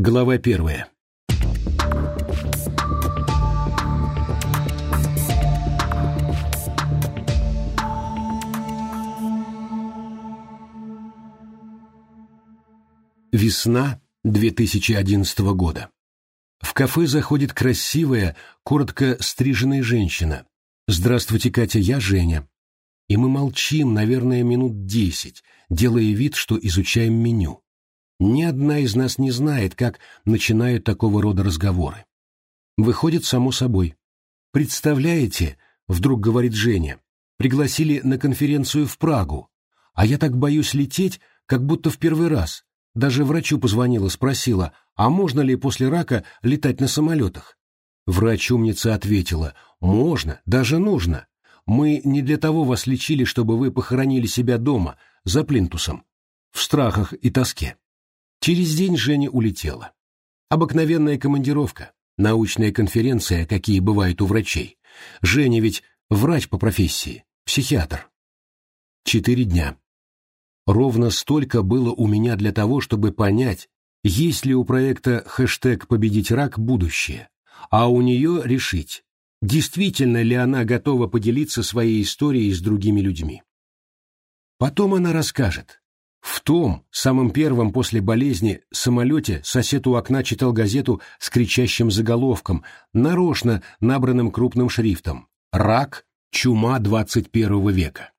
Глава первая. Весна 2011 года. В кафе заходит красивая, коротко стриженная женщина. «Здравствуйте, Катя, я Женя». И мы молчим, наверное, минут десять, делая вид, что изучаем меню. Ни одна из нас не знает, как начинают такого рода разговоры. Выходит само собой. «Представляете», — вдруг говорит Женя, — «пригласили на конференцию в Прагу, а я так боюсь лететь, как будто в первый раз. Даже врачу позвонила, спросила, а можно ли после рака летать на самолетах? Врач-умница ответила, можно, даже нужно. Мы не для того вас лечили, чтобы вы похоронили себя дома, за плинтусом, в страхах и тоске. Через день Женя улетела. Обыкновенная командировка, научная конференция, какие бывают у врачей. Женя ведь врач по профессии, психиатр. Четыре дня. Ровно столько было у меня для того, чтобы понять, есть ли у проекта хэштег «Победить рак» будущее, а у нее решить, действительно ли она готова поделиться своей историей с другими людьми. Потом она расскажет. В том, самым первым после болезни, самолете сосед у окна читал газету с кричащим заголовком, нарочно набранным крупным шрифтом «Рак. Чума 21 века».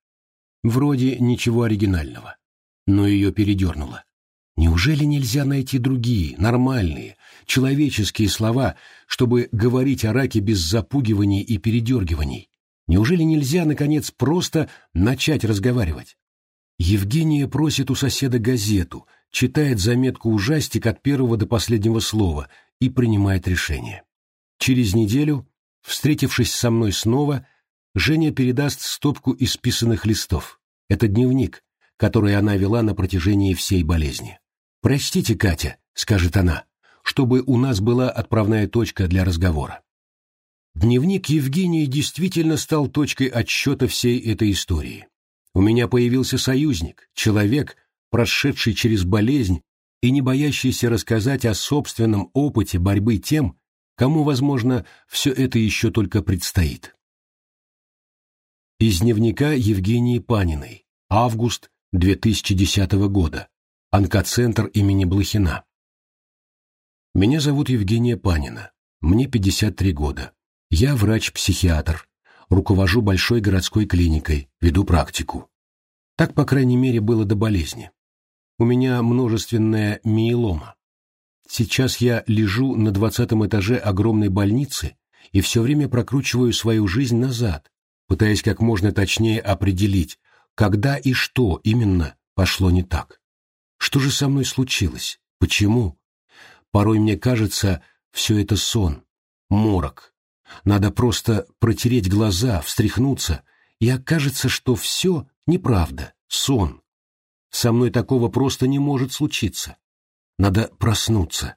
Вроде ничего оригинального но ее передернуло. Неужели нельзя найти другие, нормальные, человеческие слова, чтобы говорить о раке без запугиваний и передергиваний? Неужели нельзя, наконец, просто начать разговаривать? Евгения просит у соседа газету, читает заметку ужастик от первого до последнего слова и принимает решение. Через неделю, встретившись со мной снова, Женя передаст стопку исписанных листов. Это дневник, который она вела на протяжении всей болезни. «Простите, Катя», — скажет она, — «чтобы у нас была отправная точка для разговора». Дневник Евгении действительно стал точкой отсчета всей этой истории. У меня появился союзник, человек, прошедший через болезнь и не боящийся рассказать о собственном опыте борьбы тем, кому, возможно, все это еще только предстоит. Из дневника Евгении Паниной. Август 2010 года. Онкоцентр имени Блохина. Меня зовут Евгения Панина. Мне 53 года. Я врач-психиатр. Руковожу большой городской клиникой, веду практику. Так, по крайней мере, было до болезни. У меня множественная миелома. Сейчас я лежу на двадцатом этаже огромной больницы и все время прокручиваю свою жизнь назад, пытаясь как можно точнее определить, когда и что именно пошло не так? Что же со мной случилось? Почему? Порой мне кажется, все это сон, морок. Надо просто протереть глаза, встряхнуться, и окажется, что все неправда, сон. Со мной такого просто не может случиться. Надо проснуться.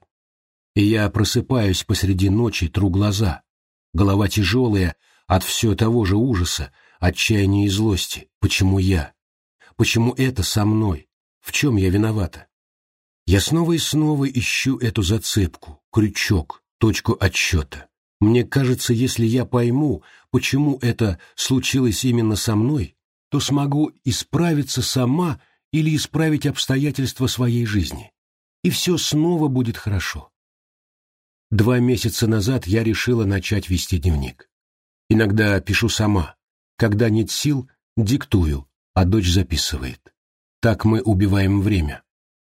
И я просыпаюсь посреди ночи, тру глаза. Голова тяжелая от все того же ужаса, отчаяния и злости. Почему я? Почему это со мной? В чем я виновата? Я снова и снова ищу эту зацепку, крючок, точку отсчета. Мне кажется, если я пойму, почему это случилось именно со мной, то смогу исправиться сама или исправить обстоятельства своей жизни. И все снова будет хорошо. Два месяца назад я решила начать вести дневник. Иногда пишу сама, когда нет сил, диктую, а дочь записывает. Так мы убиваем время.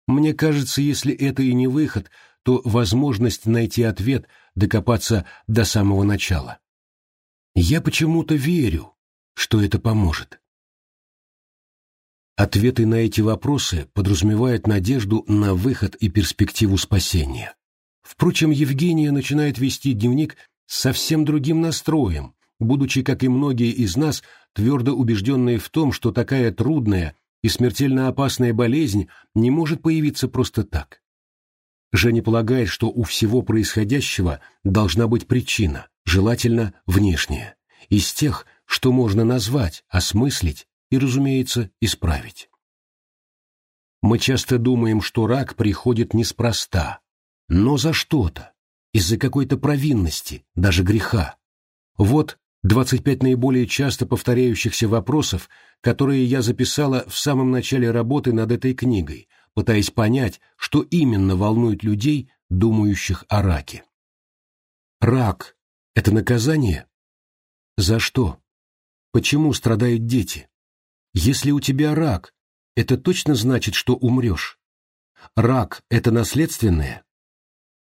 Мне кажется, если это и не выход, то возможность найти ответ, докопаться до самого начала. Я почему-то верю, что это поможет. Ответы на эти вопросы подразумевают надежду на выход и перспективу спасения. Впрочем, Евгения начинает вести дневник совсем другим настроем, будучи, как и многие из нас, твердо убежденные в том, что такая трудная и смертельно опасная болезнь не может появиться просто так. Женя полагает, что у всего происходящего должна быть причина, желательно внешняя, из тех, что можно назвать, осмыслить и, разумеется, исправить. Мы часто думаем, что рак приходит неспроста, но за что-то, из-за какой-то провинности, даже греха. Вот 25 наиболее часто повторяющихся вопросов, которые я записала в самом начале работы над этой книгой, пытаясь понять, что именно волнует людей, думающих о раке. Рак – это наказание? За что? Почему страдают дети? Если у тебя рак, это точно значит, что умрешь. Рак – это наследственное?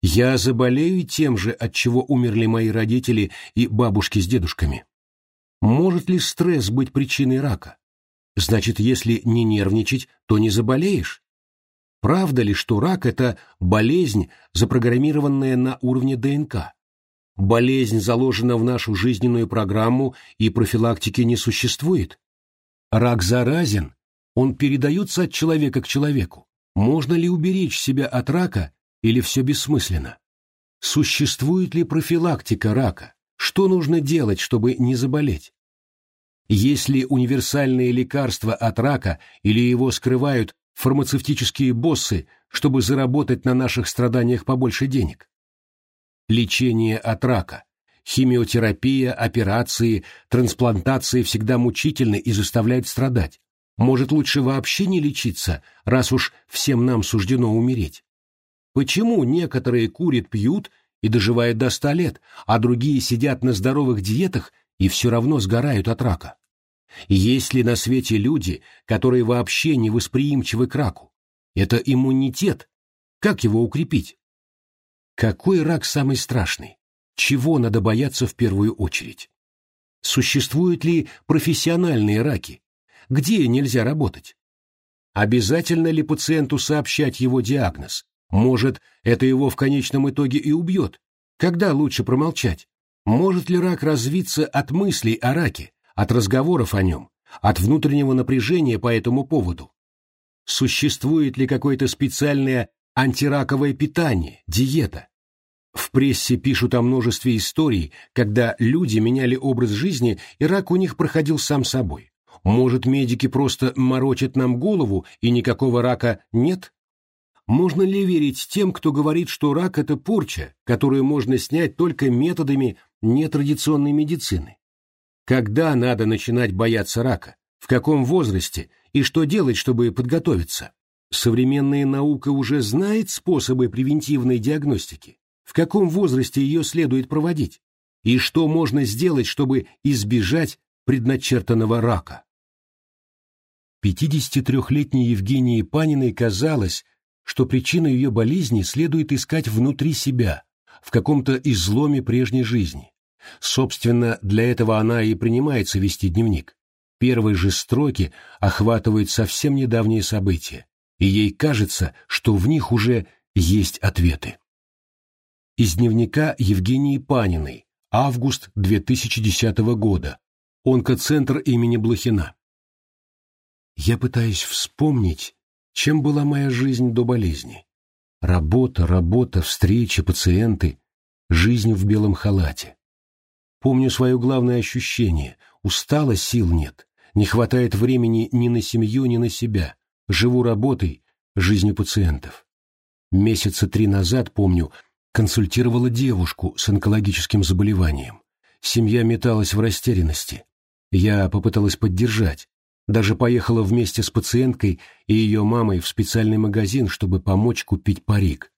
Я заболею тем же, от чего умерли мои родители и бабушки с дедушками. Может ли стресс быть причиной рака? Значит, если не нервничать, то не заболеешь? Правда ли, что рак – это болезнь, запрограммированная на уровне ДНК? Болезнь заложена в нашу жизненную программу и профилактики не существует? Рак заразен, он передается от человека к человеку. Можно ли уберечь себя от рака или все бессмысленно? Существует ли профилактика рака? Что нужно делать, чтобы не заболеть? Есть ли универсальные лекарства от рака или его скрывают фармацевтические боссы, чтобы заработать на наших страданиях побольше денег? Лечение от рака, химиотерапия, операции, трансплантации всегда мучительны и заставляют страдать. Может, лучше вообще не лечиться, раз уж всем нам суждено умереть? Почему некоторые курят, пьют и доживают до ста лет, а другие сидят на здоровых диетах и все равно сгорают от рака? Есть ли на свете люди, которые вообще не восприимчивы к раку? Это иммунитет. Как его укрепить? Какой рак самый страшный? Чего надо бояться в первую очередь? Существуют ли профессиональные раки, где нельзя работать? Обязательно ли пациенту сообщать его диагноз? Может, это его в конечном итоге и убьет? Когда лучше промолчать? Может ли рак развиться от мыслей о раке, от разговоров о нем, от внутреннего напряжения по этому поводу? Существует ли какое-то специальное антираковое питание, диета? В прессе пишут о множестве историй, когда люди меняли образ жизни, и рак у них проходил сам собой. Может, медики просто морочат нам голову, и никакого рака нет? Можно ли верить тем, кто говорит, что рак – это порча, которую можно снять только методами нетрадиционной медицины? Когда надо начинать бояться рака? В каком возрасте? И что делать, чтобы подготовиться? Современная наука уже знает способы превентивной диагностики. В каком возрасте ее следует проводить? И что можно сделать, чтобы избежать предначертанного рака? 53-летней Евгении Паниной казалось, что причину ее болезни следует искать внутри себя, в каком-то изломе прежней жизни. Собственно, для этого она и принимается вести дневник. Первые же строки охватывают совсем недавние события, и ей кажется, что в них уже есть ответы. Из дневника Евгении Паниной, август 2010 года, онкоцентр имени Блохина. Я пытаюсь вспомнить, чем была моя жизнь до болезни. Работа, работа, встречи, пациенты, жизнь в белом халате. Помню свое главное ощущение – устала, сил нет, не хватает времени ни на семью, ни на себя, живу работой, жизнью пациентов. Месяца три назад, помню, консультировала девушку с онкологическим заболеванием. Семья металась в растерянности. Я попыталась поддержать, даже поехала вместе с пациенткой и ее мамой в специальный магазин, чтобы помочь купить парик.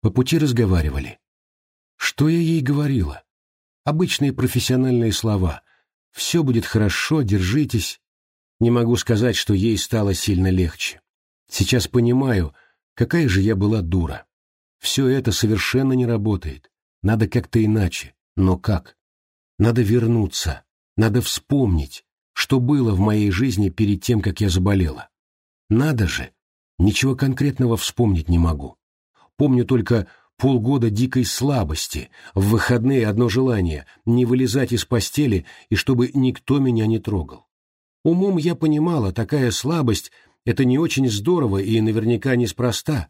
По пути разговаривали. Что я ей говорила? Обычные профессиональные слова. «Все будет хорошо, держитесь». Не могу сказать, что ей стало сильно легче. Сейчас понимаю, какая же я была дура. Все это совершенно не работает. Надо как-то иначе. Но как? Надо вернуться. Надо вспомнить, что было в моей жизни перед тем, как я заболела. Надо же, ничего конкретного вспомнить не могу. Помню только полгода дикой слабости, в выходные одно желание — не вылезать из постели и чтобы никто меня не трогал. Умом я понимала, такая слабость — это не очень здорово и наверняка неспроста,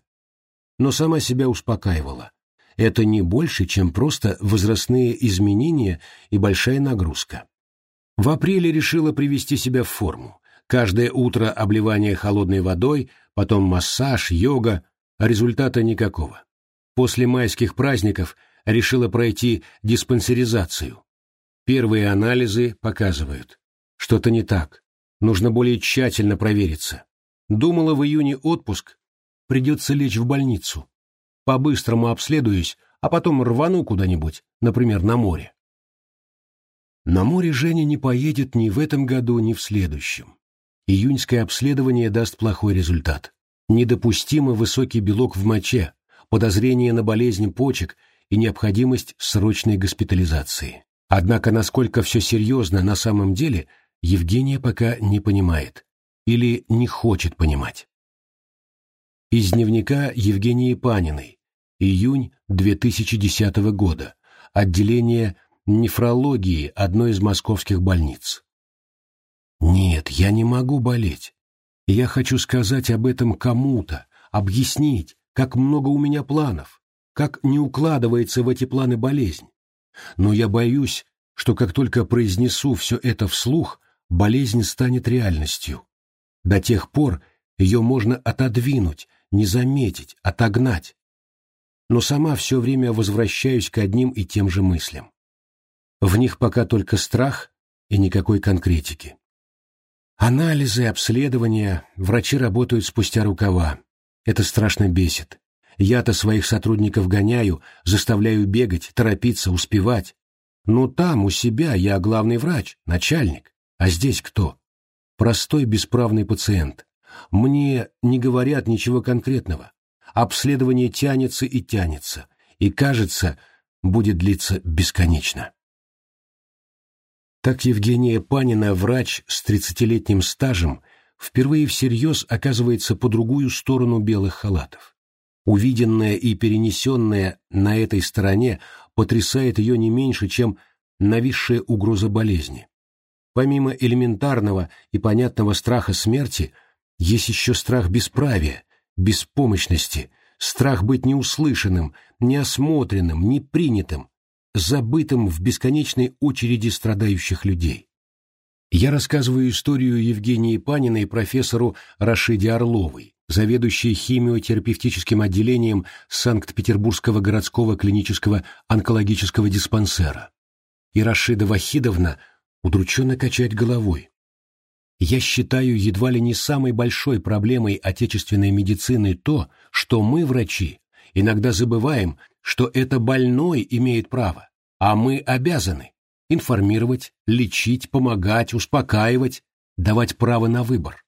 но сама себя успокаивала. Это не больше, чем просто возрастные изменения и большая нагрузка. В апреле решила привести себя в форму. Каждое утро обливание холодной водой, потом массаж, йога, а результата никакого. После майских праздников решила пройти диспансеризацию. Первые анализы показывают. Что-то не так. Нужно более тщательно провериться. Думала в июне отпуск. Придется лечь в больницу. По-быстрому обследуюсь, а потом рвану куда-нибудь, например, на море. На море Женя не поедет ни в этом году, ни в следующем. Июньское обследование даст плохой результат. Недопустимо высокий белок в моче, подозрение на болезнь почек и необходимость срочной госпитализации. Однако насколько все серьезно на самом деле, Евгения пока не понимает или не хочет понимать. Из дневника Евгении Паниной, июнь 2010 года, отделение нефрологии одной из московских больниц. Нет, я не могу болеть. Я хочу сказать об этом кому-то, объяснить, как много у меня планов, как не укладывается в эти планы болезнь. Но я боюсь, что как только произнесу все это вслух, болезнь станет реальностью. До тех пор ее можно отодвинуть, не заметить, отогнать. Но сама все время возвращаюсь к одним и тем же мыслям. В них пока только страх и никакой конкретики. Анализы, обследования, врачи работают спустя рукава, это страшно бесит. Я-то своих сотрудников гоняю, заставляю бегать, торопиться, успевать. Но там, у себя, я главный врач, начальник. А здесь кто? Простой бесправный пациент. Мне не говорят ничего конкретного. Обследование тянется и тянется. И, кажется, будет длиться бесконечно. Так Евгения Панина, врач с тридцатилетним стажем, впервые всерьез оказывается по другую сторону белых халатов. Увиденное и перенесенное на этой стороне потрясает ее не меньше, чем нависшая угроза болезни. Помимо элементарного и понятного страха смерти, есть еще страх бесправия, беспомощности, страх быть неуслышанным, неосмотренным, непринятым, забытым в бесконечной очереди страдающих людей. Я рассказываю историю Евгении Паниной профессору Рашиде Орловой, заведующей химиотерапевтическим отделением Санкт-Петербургского городского клинического онкологического диспансера. И Рашида Вахидовна удрученно качает головой. Я считаю едва ли не самой большой проблемой отечественной медицины то, что мы, врачи, иногда забываем, что это больной имеет право, а мы обязаны информировать, лечить, помогать, успокаивать, давать право на выбор.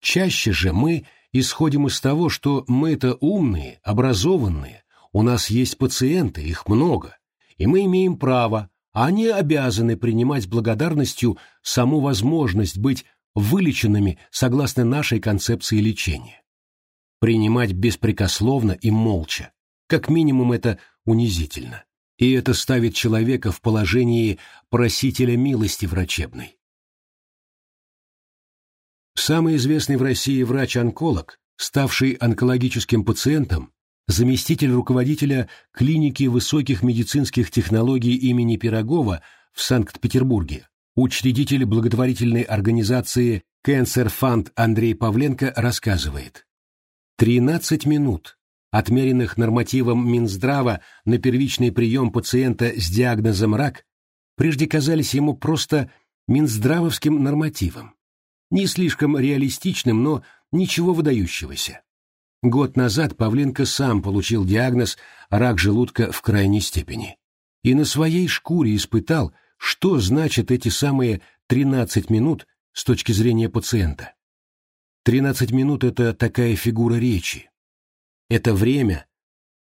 Чаще же мы исходим из того, что мы-то умные, образованные, у нас есть пациенты, их много, и мы имеем право, а они обязаны принимать с благодарностью саму возможность быть вылеченными согласно нашей концепции лечения. Принимать беспрекословно и молча, как минимум это унизительно и это ставит человека в положении просителя милости врачебной. Самый известный в России врач-онколог, ставший онкологическим пациентом, заместитель руководителя клиники высоких медицинских технологий имени Пирогова в Санкт-Петербурге, учредитель благотворительной организации Cancer Fund Андрей Павленко рассказывает. 13 минут отмеренных нормативом Минздрава на первичный прием пациента с диагнозом рак, прежде казались ему просто минздравовским нормативом. Не слишком реалистичным, но ничего выдающегося. Год назад Павленко сам получил диагноз рак желудка в крайней степени. И на своей шкуре испытал, что значат эти самые 13 минут с точки зрения пациента. 13 минут – это такая фигура речи, это время,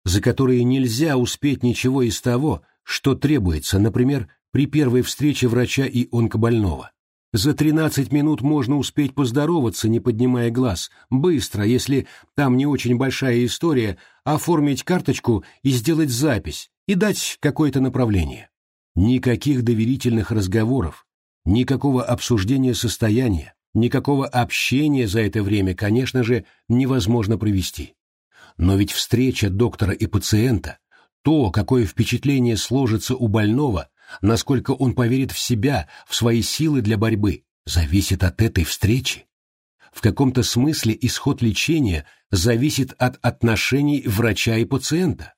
за которое нельзя успеть ничего из того, что требуется, например, при первой встрече врача и онкобольного. За 13 минут можно успеть поздороваться, не поднимая глаз, быстро, если там не очень большая история, оформить карточку и сделать запись, и дать какое-то направление. Никаких доверительных разговоров, никакого обсуждения состояния, никакого общения за это время, конечно же, невозможно провести. Но ведь встреча доктора и пациента, то, какое впечатление сложится у больного, насколько он поверит в себя, в свои силы для борьбы, зависит от этой встречи. В каком-то смысле исход лечения зависит от отношений врача и пациента,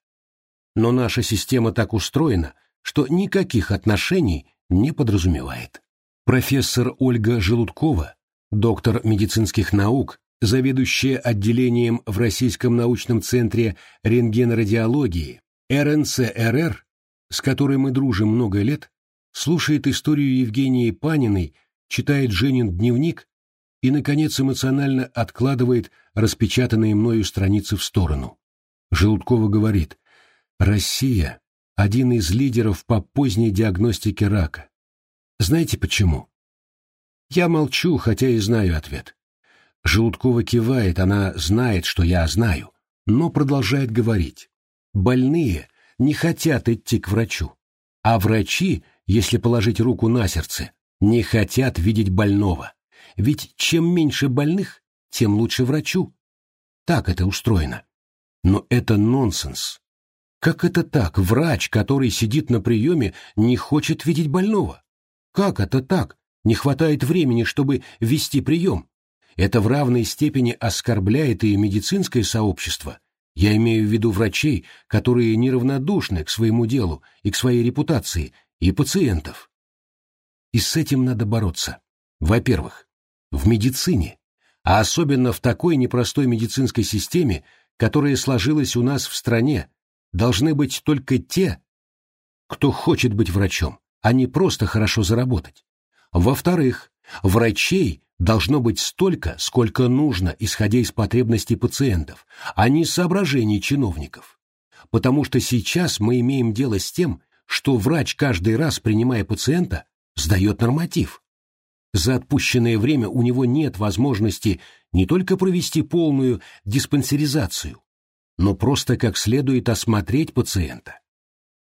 но наша система так устроена, что никаких отношений не подразумевает. Профессор Ольга Желудкова, доктор медицинских наук, заведующая отделением в Российском научном центре рентгенрадиологии РНЦРР, с которой мы дружим много лет, слушает историю Евгении Паниной, читает Женин дневник и, наконец, эмоционально откладывает распечатанные мною страницы в сторону. Желудкова говорит, «Россия – один из лидеров по поздней диагностике рака. Знаете почему?» Я молчу, хотя и знаю ответ. Желудкова кивает, она знает, что я знаю, но продолжает говорить. Больные не хотят идти к врачу, а врачи, если положить руку на сердце, не хотят видеть больного. Ведь чем меньше больных, тем лучше врачу. Так это устроено. Но это нонсенс. Как это так? Врач, который сидит на приеме, не хочет видеть больного? Как это так? Не хватает времени, чтобы вести прием? Это в равной степени оскорбляет и медицинское сообщество. Я имею в виду врачей, которые неравнодушны к своему делу и к своей репутации, и пациентов. И с этим надо бороться. Во-первых, в медицине, а особенно в такой непростой медицинской системе, которая сложилась у нас в стране, должны быть только те, кто хочет быть врачом, а не просто хорошо заработать. Во-вторых, врачей должно быть столько, сколько нужно, исходя из потребностей пациентов, а не соображений чиновников. Потому что сейчас мы имеем дело с тем, что врач каждый раз, принимая пациента, сдает норматив. За отпущенное время у него нет возможности не только провести полную диспансеризацию, но просто как следует осмотреть пациента.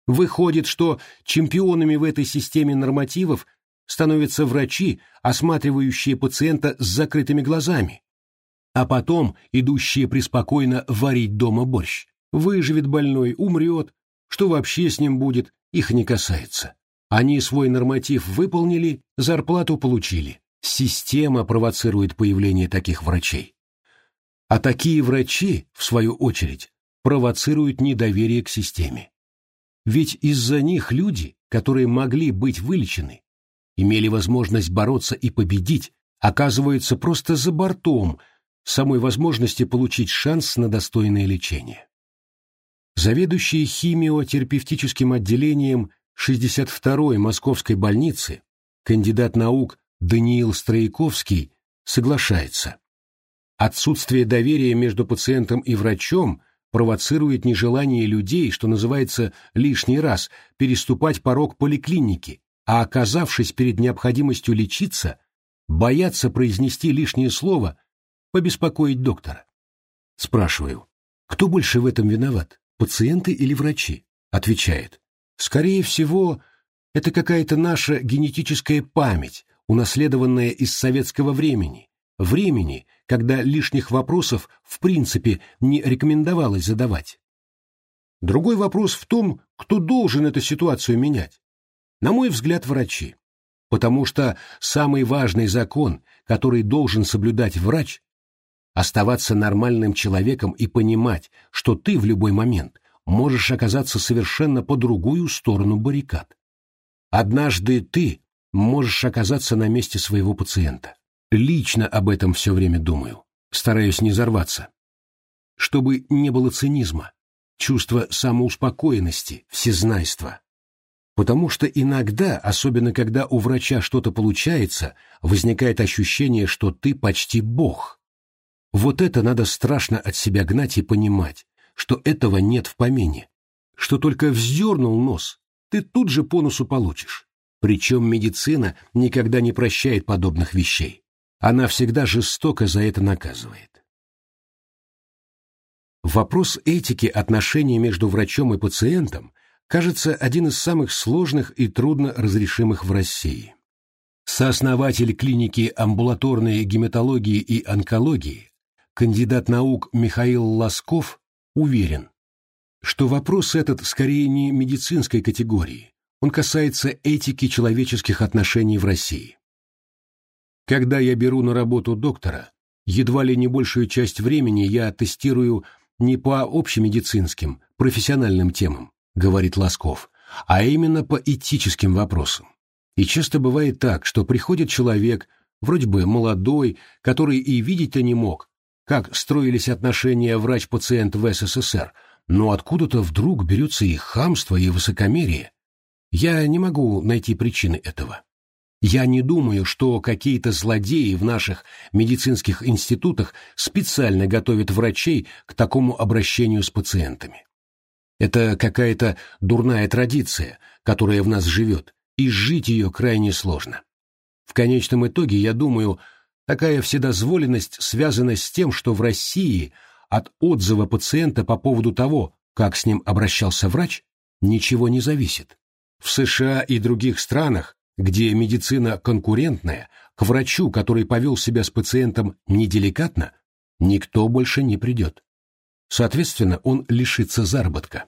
Выходит, что чемпионами в этой системе нормативов становятся врачи, осматривающие пациента с закрытыми глазами, а потом идущие преспокойно варить дома борщ. Выживет больной, умрет, что вообще с ним будет, их не касается. Они свой норматив выполнили, зарплату получили. Система провоцирует появление таких врачей. А такие врачи, в свою очередь, провоцируют недоверие к системе. Ведь из-за них люди, которые могли быть вылечены, имели возможность бороться и победить, оказываются просто за бортом самой возможности получить шанс на достойное лечение. Заведующий химиотерапевтическим отделением 62-й Московской больницы, кандидат наук Даниил Строяковский, соглашается. Отсутствие доверия между пациентом и врачом провоцирует нежелание людей, что называется, лишний раз переступать порог поликлиники, а оказавшись перед необходимостью лечиться, боятся произнести лишнее слово, побеспокоить доктора. Спрашиваю, кто больше в этом виноват, пациенты или врачи? Отвечает, скорее всего, это какая-то наша генетическая память, унаследованная из советского времени, времени, когда лишних вопросов в принципе не рекомендовалось задавать. Другой вопрос в том, кто должен эту ситуацию менять. На мой взгляд, врачи. Потому что самый важный закон, который должен соблюдать врач, оставаться нормальным человеком и понимать, что ты в любой момент можешь оказаться совершенно по другую сторону баррикад. Однажды ты можешь оказаться на месте своего пациента. Лично об этом все время думаю, стараюсь не взорваться. Чтобы не было цинизма, чувства самоуспокоенности, всезнайства, Потому что иногда, особенно когда у врача что-то получается, возникает ощущение, что ты почти бог. Вот это надо страшно от себя гнать и понимать, что этого нет в помине, что только вздернул нос, ты тут же по носу получишь. Причем медицина никогда не прощает подобных вещей. Она всегда жестоко за это наказывает. Вопрос этики отношений между врачом и пациентом кажется, один из самых сложных и трудно разрешимых в России. Сооснователь клиники амбулаторной гематологии и онкологии, кандидат наук Михаил Лосков, уверен, что вопрос этот скорее не медицинской категории, он касается этики человеческих отношений в России. Когда я беру на работу доктора, едва ли не большую часть времени я тестирую не по общемедицинским, профессиональным темам, говорит Лосков, а именно по этическим вопросам. И часто бывает так, что приходит человек, вроде бы молодой, который и видеть-то не мог, как строились отношения врач-пациент в СССР, но откуда-то вдруг берется и хамство, и высокомерие. Я не могу найти причины этого. Я не думаю, что какие-то злодеи в наших медицинских институтах специально готовят врачей к такому обращению с пациентами. Это какая-то дурная традиция, которая в нас живет, и жить ее крайне сложно. В конечном итоге, я думаю, такая вседозволенность связана с тем, что в России от отзыва пациента по поводу того, как с ним обращался врач, ничего не зависит. В США и других странах где медицина конкурентная, к врачу, который повел себя с пациентом неделикатно, никто больше не придет. Соответственно, он лишится заработка.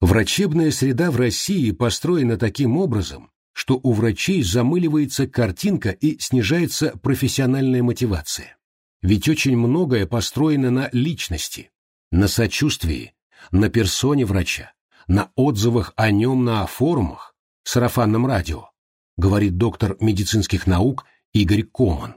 Врачебная среда в России построена таким образом, что у врачей замыливается картинка и снижается профессиональная мотивация. Ведь очень многое построено на личности, на сочувствии, на персоне врача, на отзывах о нем на форумах, сарафанном радио, говорит доктор медицинских наук Игорь Коман.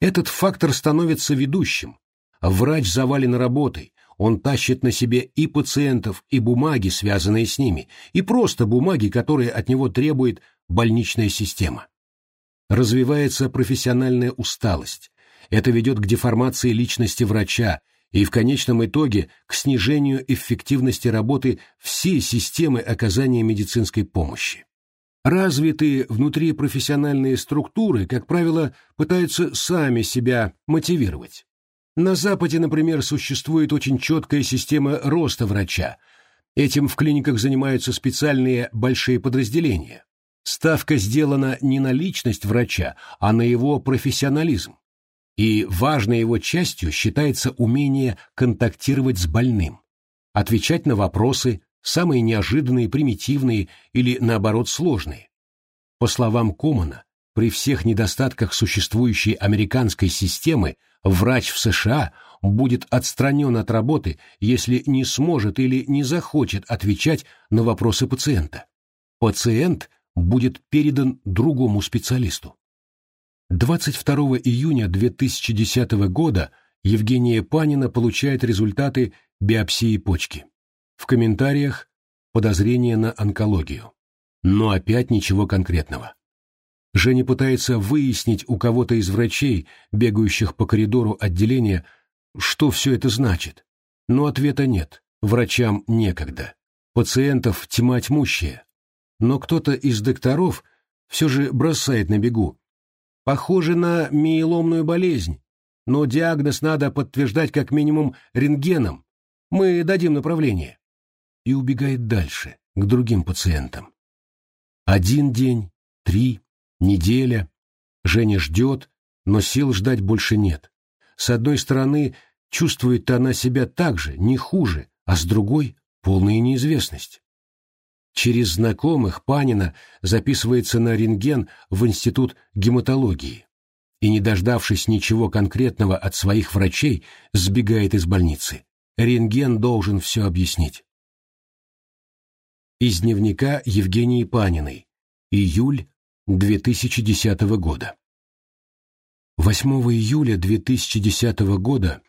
Этот фактор становится ведущим. Врач завален работой, он тащит на себе и пациентов, и бумаги, связанные с ними, и просто бумаги, которые от него требует больничная система. Развивается профессиональная усталость. Это ведет к деформации личности врача и в конечном итоге к снижению эффективности работы всей системы оказания медицинской помощи. Развитые внутрипрофессиональные структуры, как правило, пытаются сами себя мотивировать. На Западе, например, существует очень четкая система роста врача. Этим в клиниках занимаются специальные большие подразделения. Ставка сделана не на личность врача, а на его профессионализм и важной его частью считается умение контактировать с больным, отвечать на вопросы, самые неожиданные, примитивные или, наоборот, сложные. По словам Комана, при всех недостатках существующей американской системы врач в США будет отстранен от работы, если не сможет или не захочет отвечать на вопросы пациента. Пациент будет передан другому специалисту. 22 июня 2010 года Евгения Панина получает результаты биопсии почки. В комментариях подозрение на онкологию. Но опять ничего конкретного. Женя пытается выяснить у кого-то из врачей, бегающих по коридору отделения, что все это значит. Но ответа нет, врачам некогда. Пациентов тьма тьмущая. Но кто-то из докторов все же бросает на бегу, Похоже на миеломную болезнь, но диагноз надо подтверждать как минимум рентгеном. Мы дадим направление. И убегает дальше, к другим пациентам. Один день, три, неделя. Женя ждет, но сил ждать больше нет. С одной стороны, чувствует она себя так же, не хуже, а с другой — полная неизвестность. Через знакомых Панина записывается на рентген в Институт гематологии и, не дождавшись ничего конкретного от своих врачей, сбегает из больницы. Рентген должен все объяснить. Из дневника Евгении Паниной. Июль 2010 года. 8 июля 2010 года,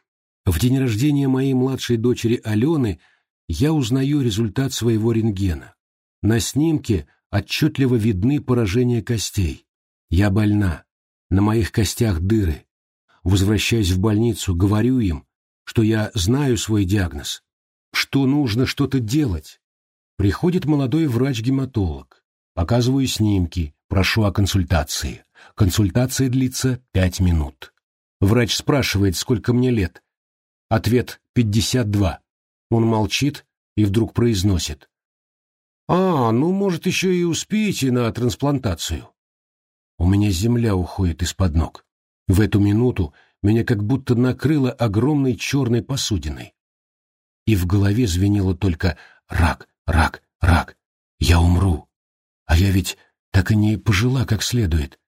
в день рождения моей младшей дочери Алены, я узнаю результат своего рентгена. На снимке отчетливо видны поражения костей. Я больна. На моих костях дыры. Возвращаясь в больницу, говорю им, что я знаю свой диагноз, что нужно что-то делать. Приходит молодой врач-гематолог. Показываю снимки, прошу о консультации. Консультация длится пять минут. Врач спрашивает, сколько мне лет. Ответ — пятьдесят два. Он молчит и вдруг произносит. «А, ну, может, еще и успеете на трансплантацию». У меня земля уходит из-под ног. В эту минуту меня как будто накрыло огромной черной посудиной. И в голове звенело только «рак, рак, рак, я умру». А я ведь так и не пожила как следует.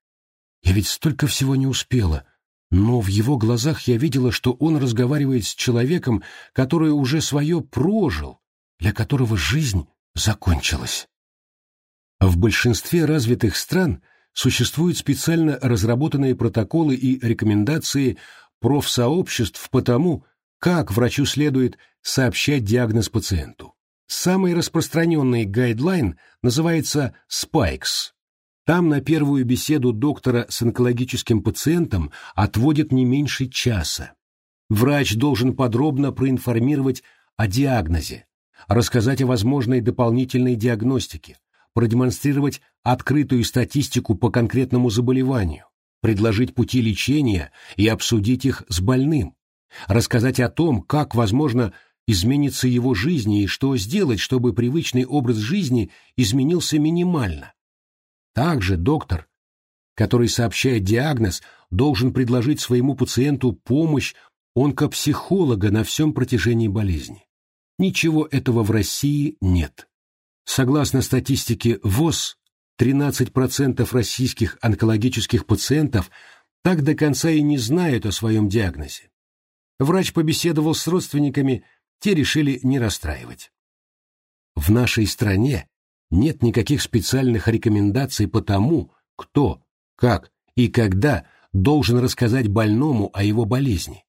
Я ведь столько всего не успела, но в его глазах я видела, что он разговаривает с человеком, который уже свое прожил, для которого жизнь закончилась. В большинстве развитых стран существуют специально разработанные протоколы и рекомендации профсообществ по тому, как врачу следует сообщать диагноз пациенту. Самый распространенный гайдлайн называется «Spikes». Там на первую беседу доктора с онкологическим пациентом отводят не меньше часа. Врач должен подробно проинформировать о диагнозе, рассказать о возможной дополнительной диагностике, продемонстрировать открытую статистику по конкретному заболеванию, предложить пути лечения и обсудить их с больным, рассказать о том, как, возможно, изменится его жизнь и что сделать, чтобы привычный образ жизни изменился минимально. Также доктор, который сообщает диагноз, должен предложить своему пациенту помощь онкопсихолога на всем протяжении болезни. Ничего этого в России нет. Согласно статистике ВОЗ, 13% российских онкологических пациентов так до конца и не знают о своем диагнозе. Врач побеседовал с родственниками, те решили не расстраивать. В нашей стране нет никаких специальных рекомендаций по тому, кто, как и когда должен рассказать больному о его болезни.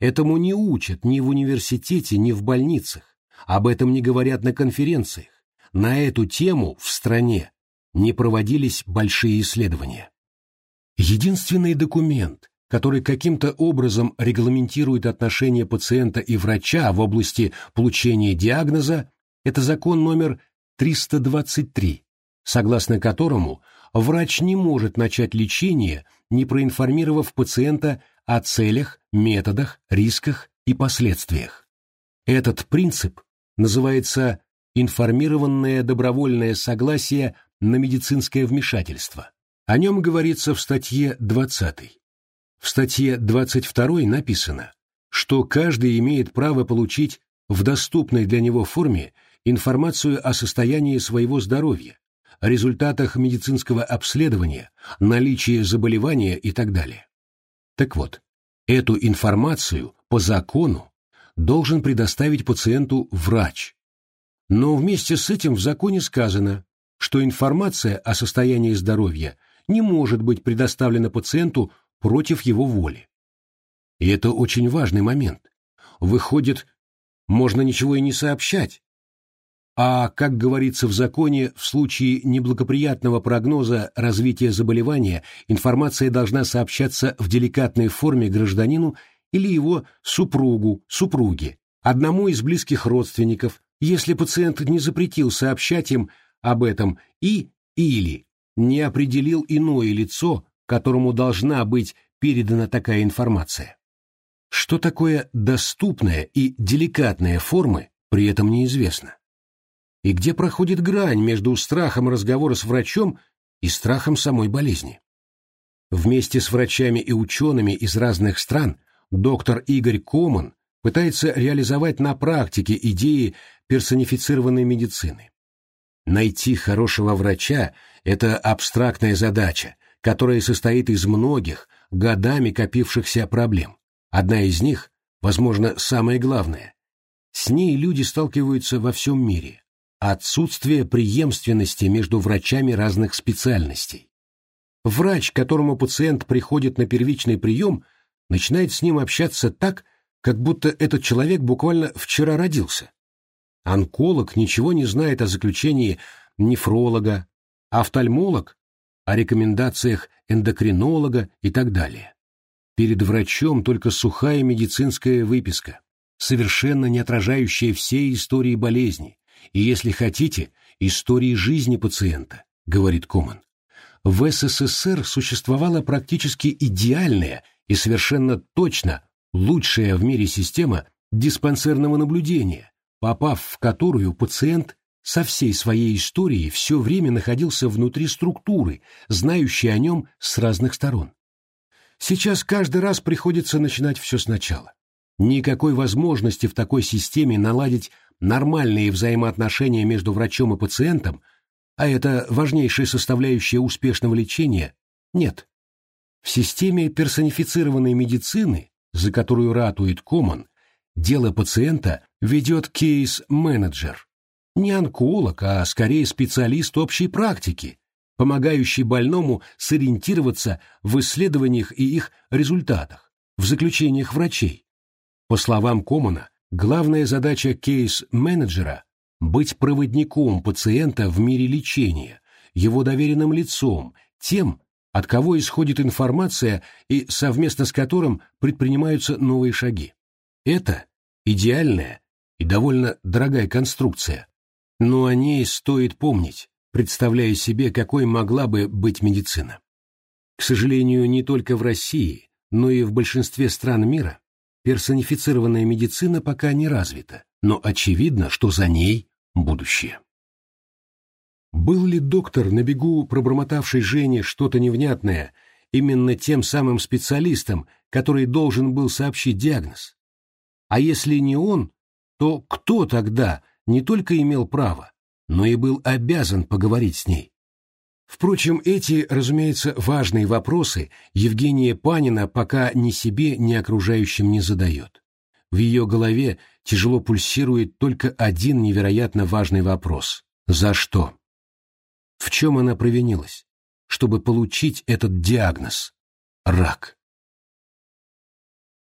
Этому не учат ни в университете, ни в больницах, об этом не говорят на конференциях. На эту тему в стране не проводились большие исследования. Единственный документ, который каким-то образом регламентирует отношения пациента и врача в области получения диагноза, это закон номер 323, согласно которому врач не может начать лечение, не проинформировав пациента о целях, методах, рисках и последствиях. Этот принцип называется информированное добровольное согласие на медицинское вмешательство. О нем говорится в статье 20. В статье 22 написано, что каждый имеет право получить в доступной для него форме информацию о состоянии своего здоровья, результатах медицинского обследования, наличии заболевания и так далее. Так вот, эту информацию по закону должен предоставить пациенту врач. Но вместе с этим в законе сказано, что информация о состоянии здоровья не может быть предоставлена пациенту против его воли. И это очень важный момент. Выходит, можно ничего и не сообщать, а, как говорится в законе, в случае неблагоприятного прогноза развития заболевания информация должна сообщаться в деликатной форме гражданину или его супругу, супруге, одному из близких родственников, если пациент не запретил сообщать им об этом и или не определил иное лицо, которому должна быть передана такая информация. Что такое доступная и деликатная формы, при этом неизвестно и где проходит грань между страхом разговора с врачом и страхом самой болезни. Вместе с врачами и учеными из разных стран доктор Игорь Коман пытается реализовать на практике идеи персонифицированной медицины. Найти хорошего врача – это абстрактная задача, которая состоит из многих, годами копившихся проблем. Одна из них, возможно, самая главная. С ней люди сталкиваются во всем мире отсутствие преемственности между врачами разных специальностей. Врач, к которому пациент приходит на первичный прием, начинает с ним общаться так, как будто этот человек буквально вчера родился. Онколог ничего не знает о заключении нефролога, офтальмолог – о рекомендациях эндокринолога и так далее. Перед врачом только сухая медицинская выписка, совершенно не отражающая всей истории болезни, и, если хотите, истории жизни пациента, говорит Коман. В СССР существовала практически идеальная и совершенно точно лучшая в мире система диспансерного наблюдения, попав в которую пациент со всей своей историей все время находился внутри структуры, знающей о нем с разных сторон. Сейчас каждый раз приходится начинать все сначала. Никакой возможности в такой системе наладить нормальные взаимоотношения между врачом и пациентом, а это важнейшая составляющая успешного лечения, нет. В системе персонифицированной медицины, за которую ратует Коман, дело пациента ведет кейс-менеджер. Не онколог, а скорее специалист общей практики, помогающий больному сориентироваться в исследованиях и их результатах, в заключениях врачей. По словам Комана, главная задача кейс-менеджера – быть проводником пациента в мире лечения, его доверенным лицом, тем, от кого исходит информация и совместно с которым предпринимаются новые шаги. Это идеальная и довольно дорогая конструкция, но о ней стоит помнить, представляя себе, какой могла бы быть медицина. К сожалению, не только в России, но и в большинстве стран мира персонифицированная медицина пока не развита, но очевидно, что за ней будущее. Был ли доктор на бегу, пробормотавший Жене что-то невнятное, именно тем самым специалистом, который должен был сообщить диагноз? А если не он, то кто тогда не только имел право, но и был обязан поговорить с ней? Впрочем, эти, разумеется, важные вопросы Евгения Панина пока ни себе, ни окружающим не задает. В ее голове тяжело пульсирует только один невероятно важный вопрос – за что? В чем она провинилась, чтобы получить этот диагноз – рак?